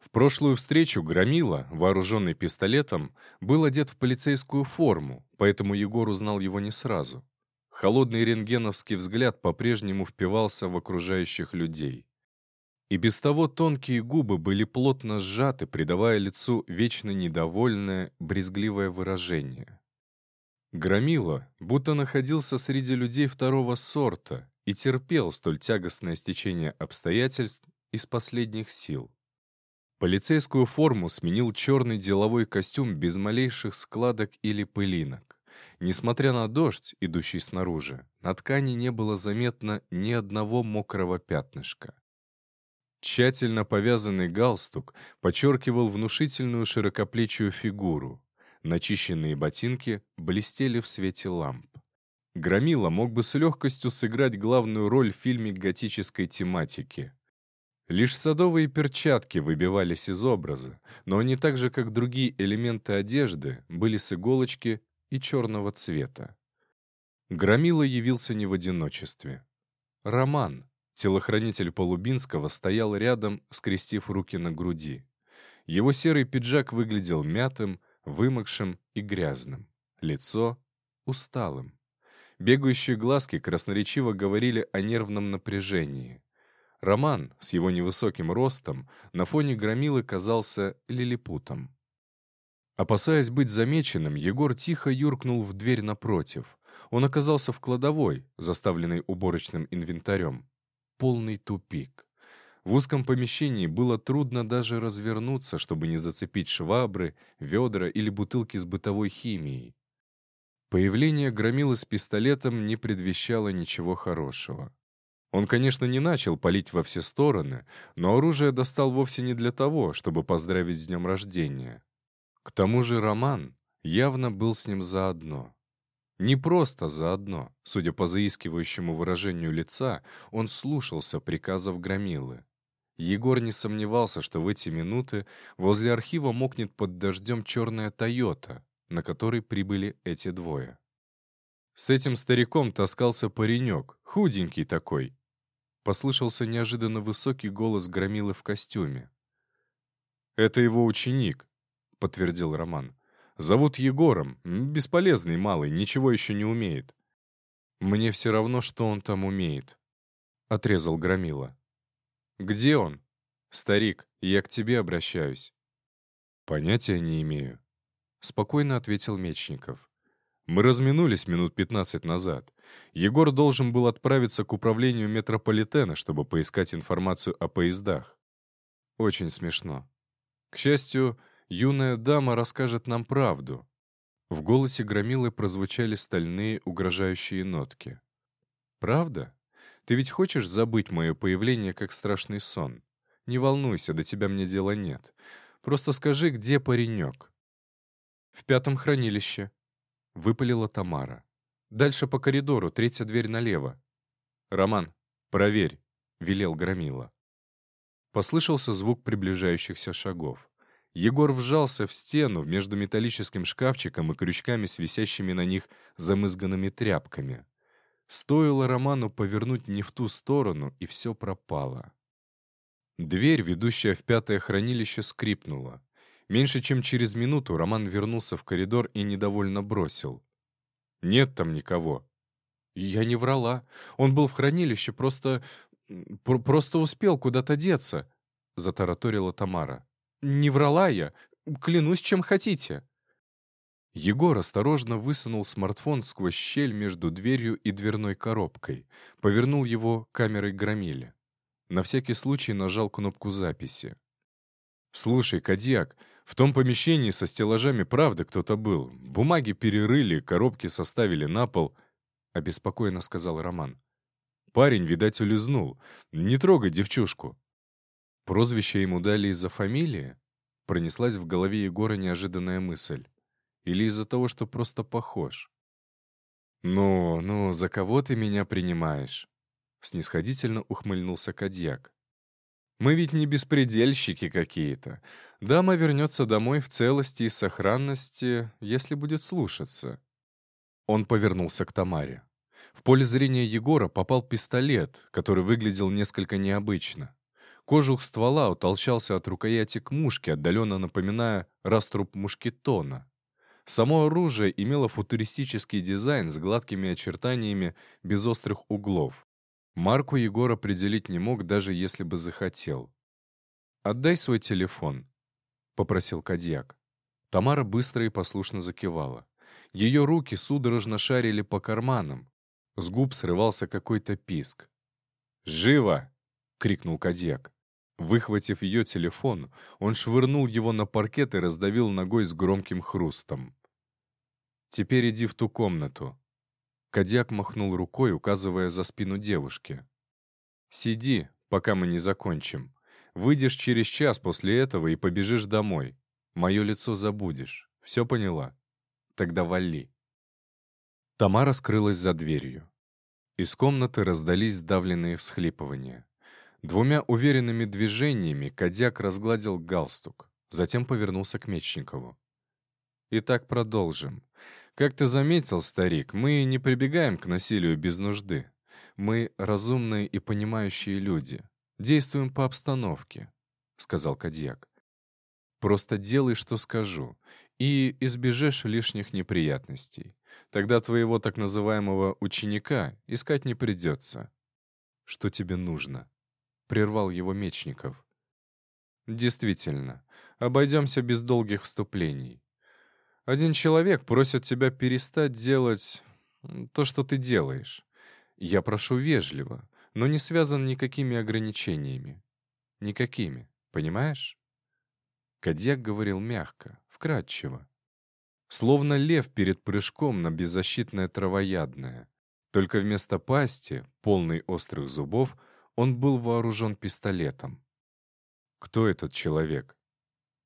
В прошлую встречу Громила, вооруженный пистолетом, был одет в полицейскую форму, поэтому Егор узнал его не сразу. Холодный рентгеновский взгляд по-прежнему впивался в окружающих людей. И без того тонкие губы были плотно сжаты, придавая лицу вечно недовольное, брезгливое выражение. Громила будто находился среди людей второго сорта и терпел столь тягостное стечение обстоятельств из последних сил. Полицейскую форму сменил черный деловой костюм без малейших складок или пылинок. Несмотря на дождь, идущий снаружи, на ткани не было заметно ни одного мокрого пятнышка. Тщательно повязанный галстук подчеркивал внушительную широкоплечую фигуру. Начищенные ботинки блестели в свете ламп. Громила мог бы с легкостью сыграть главную роль в фильме готической тематики. Лишь садовые перчатки выбивались из образа, но они так же, как другие элементы одежды, были с иголочки и черного цвета. Громила явился не в одиночестве. Роман, Телохранитель Полубинского стоял рядом, скрестив руки на груди. Его серый пиджак выглядел мятым, вымокшим и грязным. Лицо — усталым. Бегающие глазки красноречиво говорили о нервном напряжении. Роман с его невысоким ростом на фоне громилы казался лилипутом. Опасаясь быть замеченным, Егор тихо юркнул в дверь напротив. Он оказался в кладовой, заставленной уборочным инвентарем полный тупик. В узком помещении было трудно даже развернуться, чтобы не зацепить швабры, ведра или бутылки с бытовой химией. Появление громилы с пистолетом не предвещало ничего хорошего. Он, конечно, не начал палить во все стороны, но оружие достал вовсе не для того, чтобы поздравить с днем рождения. К тому же Роман явно был с ним заодно. Не просто заодно, судя по заискивающему выражению лица, он слушался приказов Громилы. Егор не сомневался, что в эти минуты возле архива мокнет под дождем черная «Тойота», на которой прибыли эти двое. С этим стариком таскался паренек, худенький такой. Послышался неожиданно высокий голос Громилы в костюме. «Это его ученик», — подтвердил Роман. Зовут Егором. Бесполезный малый, ничего еще не умеет. Мне все равно, что он там умеет. Отрезал Громила. Где он? Старик, я к тебе обращаюсь. Понятия не имею. Спокойно ответил Мечников. Мы разминулись минут пятнадцать назад. Егор должен был отправиться к управлению метрополитена, чтобы поискать информацию о поездах. Очень смешно. К счастью, юная дама расскажет нам правду». В голосе Громилы прозвучали стальные угрожающие нотки. «Правда? Ты ведь хочешь забыть мое появление как страшный сон? Не волнуйся, до тебя мне дела нет. Просто скажи, где паренек?» «В пятом хранилище», — выпалила Тамара. «Дальше по коридору, третья дверь налево». «Роман, проверь», — велел Громила. Послышался звук приближающихся шагов. Егор вжался в стену между металлическим шкафчиком и крючками с на них замызганными тряпками. Стоило Роману повернуть не в ту сторону, и все пропало. Дверь, ведущая в пятое хранилище, скрипнула. Меньше чем через минуту Роман вернулся в коридор и недовольно бросил. «Нет там никого». «Я не врала. Он был в хранилище, просто... просто успел куда-то деться», — затараторила Тамара. «Не врала я. Клянусь, чем хотите». Егор осторожно высунул смартфон сквозь щель между дверью и дверной коробкой, повернул его камерой громили. На всякий случай нажал кнопку записи. «Слушай, Кадьяк, в том помещении со стеллажами правда кто-то был. Бумаги перерыли, коробки составили на пол», — обеспокоенно сказал Роман. «Парень, видать, улизнул. Не трогай девчушку». Прозвище ему дали из-за фамилии? Пронеслась в голове Егора неожиданная мысль. Или из-за того, что просто похож? «Ну, ну, за кого ты меня принимаешь?» Снисходительно ухмыльнулся Кадьяк. «Мы ведь не беспредельщики какие-то. Дама вернется домой в целости и сохранности, если будет слушаться». Он повернулся к Тамаре. В поле зрения Егора попал пистолет, который выглядел несколько необычно. Кожух ствола утолщался от рукояти к мушке, отдаленно напоминая раструб мушкетона. Само оружие имело футуристический дизайн с гладкими очертаниями без острых углов. Марку Егор определить не мог, даже если бы захотел. «Отдай свой телефон», — попросил Кадьяк. Тамара быстро и послушно закивала. Ее руки судорожно шарили по карманам. С губ срывался какой-то писк. «Живо!» — крикнул Кадьяк. Выхватив ее телефон, он швырнул его на паркет и раздавил ногой с громким хрустом. «Теперь иди в ту комнату». Кадьяк махнул рукой, указывая за спину девушки. «Сиди, пока мы не закончим. Выйдешь через час после этого и побежишь домой. Мое лицо забудешь. Все поняла? Тогда вали». Тамара скрылась за дверью. Из комнаты раздались сдавленные всхлипывания. Двумя уверенными движениями Кадяк разгладил галстук, затем повернулся к Мечникову. «Итак, продолжим. Как ты заметил, старик, мы не прибегаем к насилию без нужды. Мы разумные и понимающие люди. Действуем по обстановке», — сказал Кадьяк. «Просто делай, что скажу, и избежишь лишних неприятностей. Тогда твоего так называемого ученика искать не придется. Что тебе нужно?» прервал его Мечников. «Действительно, обойдемся без долгих вступлений. Один человек просит тебя перестать делать то, что ты делаешь. Я прошу вежливо, но не связан никакими ограничениями. Никакими, понимаешь?» Кадьяк говорил мягко, вкрадчиво. Словно лев перед прыжком на беззащитное травоядное. Только вместо пасти, полной острых зубов, он был вооружен пистолетом. Кто этот человек?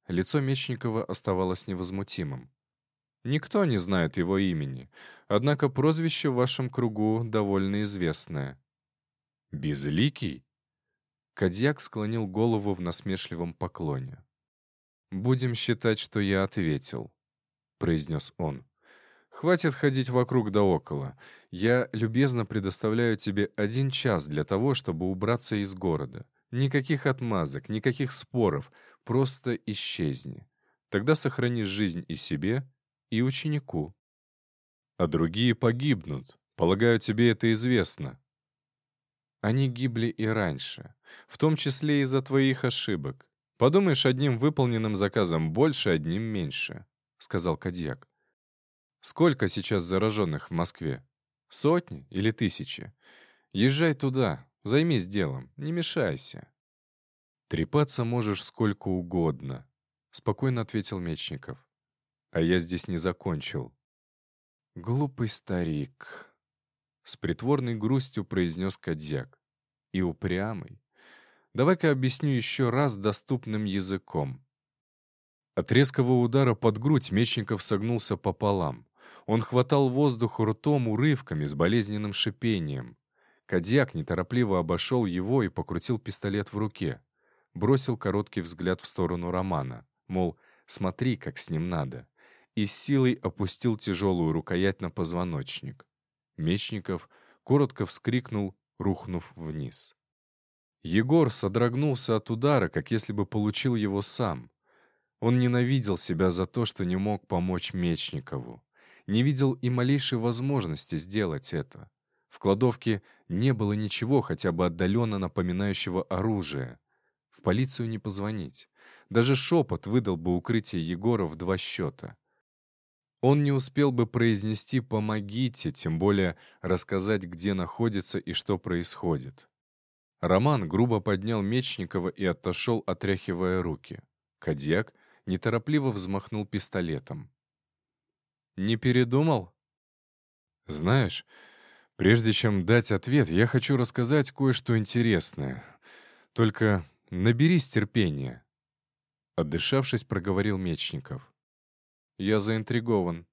Лицо Мечникова оставалось невозмутимым. Никто не знает его имени, однако прозвище в вашем кругу довольно известное. Безликий? Кадьяк склонил голову в насмешливом поклоне. «Будем считать, что я ответил», — произнес он. Хватит ходить вокруг да около. Я любезно предоставляю тебе один час для того, чтобы убраться из города. Никаких отмазок, никаких споров. Просто исчезни. Тогда сохранишь жизнь и себе, и ученику. А другие погибнут. Полагаю, тебе это известно. Они гибли и раньше, в том числе из-за твоих ошибок. Подумаешь, одним выполненным заказом больше, одним меньше, — сказал Кадьяк. Сколько сейчас зараженных в Москве? Сотни или тысячи? Езжай туда, займись делом, не мешайся. Трепаться можешь сколько угодно, спокойно ответил Мечников. А я здесь не закончил. Глупый старик, с притворной грустью произнес Кадьяк. И упрямый. Давай-ка объясню еще раз доступным языком. От резкого удара под грудь Мечников согнулся пополам. Он хватал воздух ртом урывками с болезненным шипением. Кадьяк неторопливо обошел его и покрутил пистолет в руке. Бросил короткий взгляд в сторону Романа, мол, смотри, как с ним надо. И с силой опустил тяжелую рукоять на позвоночник. Мечников коротко вскрикнул, рухнув вниз. Егор содрогнулся от удара, как если бы получил его сам. Он ненавидел себя за то, что не мог помочь Мечникову не видел и малейшей возможности сделать это. В кладовке не было ничего хотя бы отдаленно напоминающего оружие. В полицию не позвонить. Даже шепот выдал бы укрытие Егора в два счета. Он не успел бы произнести «помогите», тем более рассказать, где находится и что происходит. Роман грубо поднял Мечникова и отошел, отряхивая руки. Кадьяк неторопливо взмахнул пистолетом. Не передумал? Знаешь, прежде чем дать ответ, я хочу рассказать кое-что интересное. Только наберись терпения. Отдышавшись, проговорил Мечников. Я заинтригован.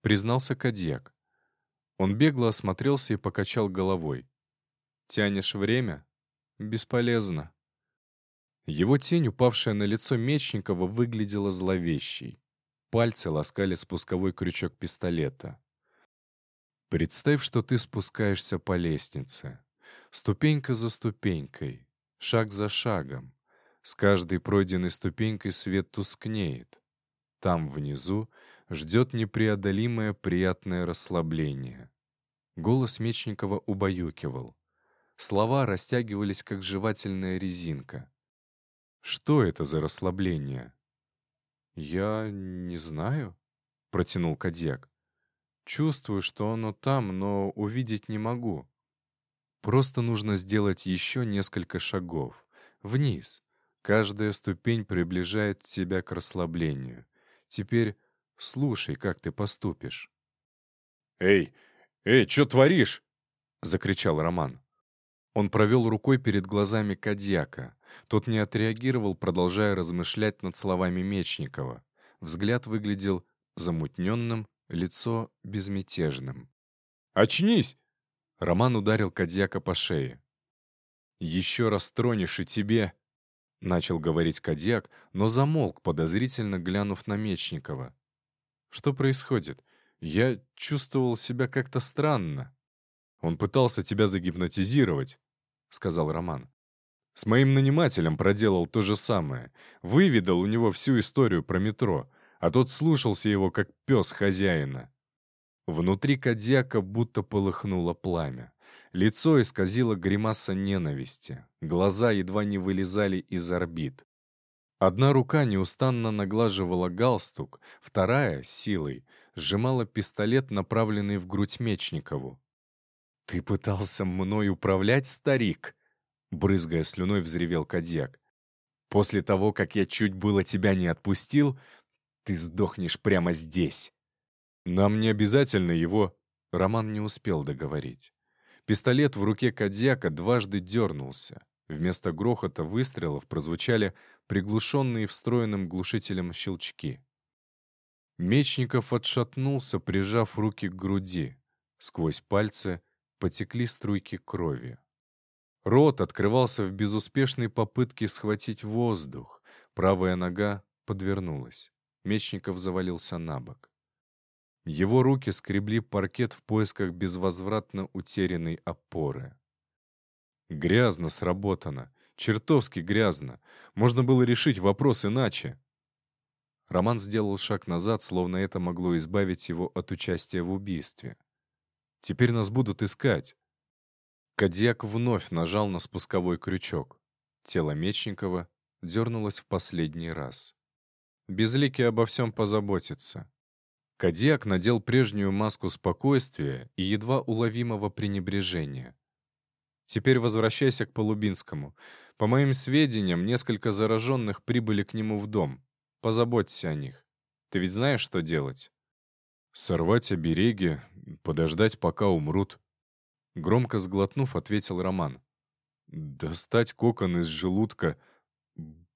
Признался Кадьяк. Он бегло осмотрелся и покачал головой. «Тянешь время? Бесполезно». Его тень, упавшая на лицо Мечникова, выглядела зловещей. Пальцы ласкали спусковой крючок пистолета. Представь, что ты спускаешься по лестнице, ступенька за ступенькой. Шаг за шагом. С каждой пройденной ступенькой свет тускнеет. Там, внизу, ждет непреодолимое приятное расслабление. Голос Мечникова убаюкивал. Слова растягивались, как жевательная резинка. Что это за расслабление? «Я не знаю», — протянул Кадьяк. «Чувствую, что оно там, но увидеть не могу. Просто нужно сделать еще несколько шагов. Вниз. Каждая ступень приближает тебя к расслаблению. Теперь слушай, как ты поступишь». «Эй, эй, что творишь?» — закричал Роман. Он провел рукой перед глазами Кадьяка. Тот не отреагировал, продолжая размышлять над словами Мечникова. Взгляд выглядел замутненным, лицо безмятежным. «Очнись!» Роман ударил Кадьяка по шее. «Еще раз тронешь и тебе...» Начал говорить Кадьяк, но замолк, подозрительно глянув на Мечникова. «Что происходит? Я чувствовал себя как-то странно». «Он пытался тебя загипнотизировать», — сказал Роман. «С моим нанимателем проделал то же самое. Выведал у него всю историю про метро, а тот слушался его, как пес хозяина». Внутри Кадьяка будто полыхнуло пламя. Лицо исказило гримаса ненависти. Глаза едва не вылезали из орбит. Одна рука неустанно наглаживала галстук, вторая, силой, сжимала пистолет, направленный в грудь Мечникову. «Ты пытался мной управлять, старик?» Брызгая слюной, взревел Кадьяк. «После того, как я чуть было тебя не отпустил, ты сдохнешь прямо здесь». «Нам не обязательно его...» Роман не успел договорить. Пистолет в руке Кадьяка дважды дернулся. Вместо грохота выстрелов прозвучали приглушенные встроенным глушителем щелчки. Мечников отшатнулся, прижав руки к груди. Сквозь пальцы потекли струйки крови. Рот открывался в безуспешной попытке схватить воздух. Правая нога подвернулась. Мечников завалился на бок. Его руки скребли паркет в поисках безвозвратно утерянной опоры. Грязно сработано. Чертовски грязно. Можно было решить вопрос иначе. Роман сделал шаг назад, словно это могло избавить его от участия в убийстве. Теперь нас будут искать. Кадьяк вновь нажал на спусковой крючок. Тело Мечникова дернулось в последний раз. Безликий обо всем позаботится. Кадьяк надел прежнюю маску спокойствия и едва уловимого пренебрежения. «Теперь возвращайся к Полубинскому. По моим сведениям, несколько зараженных прибыли к нему в дом. Позаботься о них. Ты ведь знаешь, что делать?» «Сорвать обереги, подождать, пока умрут». Громко сглотнув, ответил Роман. «Достать кокон из желудка...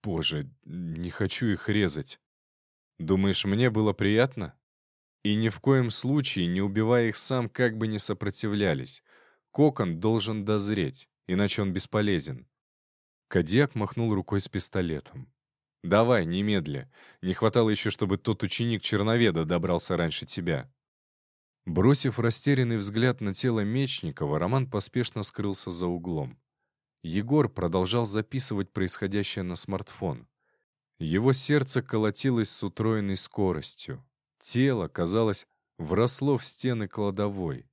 Боже, не хочу их резать. Думаешь, мне было приятно?» И ни в коем случае, не убивая их сам, как бы не сопротивлялись. Кокон должен дозреть, иначе он бесполезен. Кадьяк махнул рукой с пистолетом. «Давай, немедля. Не хватало еще, чтобы тот ученик Черноведа добрался раньше тебя». Бросив растерянный взгляд на тело Мечникова, Роман поспешно скрылся за углом. Егор продолжал записывать происходящее на смартфон. Его сердце колотилось с утроенной скоростью. Тело, казалось, вросло в стены кладовой.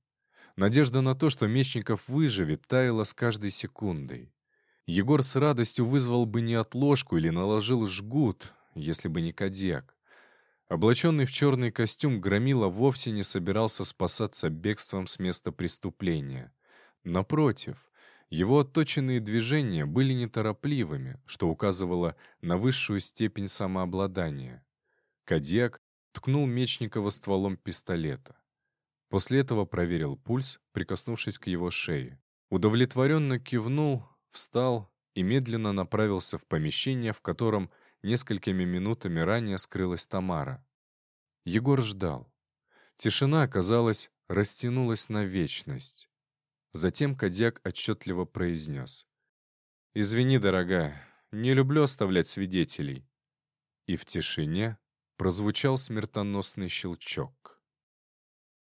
Надежда на то, что Мечников выживет, таяла с каждой секундой. Егор с радостью вызвал бы неотложку или наложил жгут, если бы не Кадьяк. Облаченный в черный костюм, Громила вовсе не собирался спасаться бегством с места преступления. Напротив, его отточенные движения были неторопливыми, что указывало на высшую степень самообладания. Кадьяк ткнул Мечникова стволом пистолета. После этого проверил пульс, прикоснувшись к его шее. Удовлетворенно кивнул, встал и медленно направился в помещение, в котором несколькими минутами ранее скрылась Тамара. Егор ждал. Тишина, казалось, растянулась на вечность. Затем Кадьяк отчетливо произнес. «Извини, дорогая, не люблю оставлять свидетелей». И в тишине прозвучал смертоносный щелчок.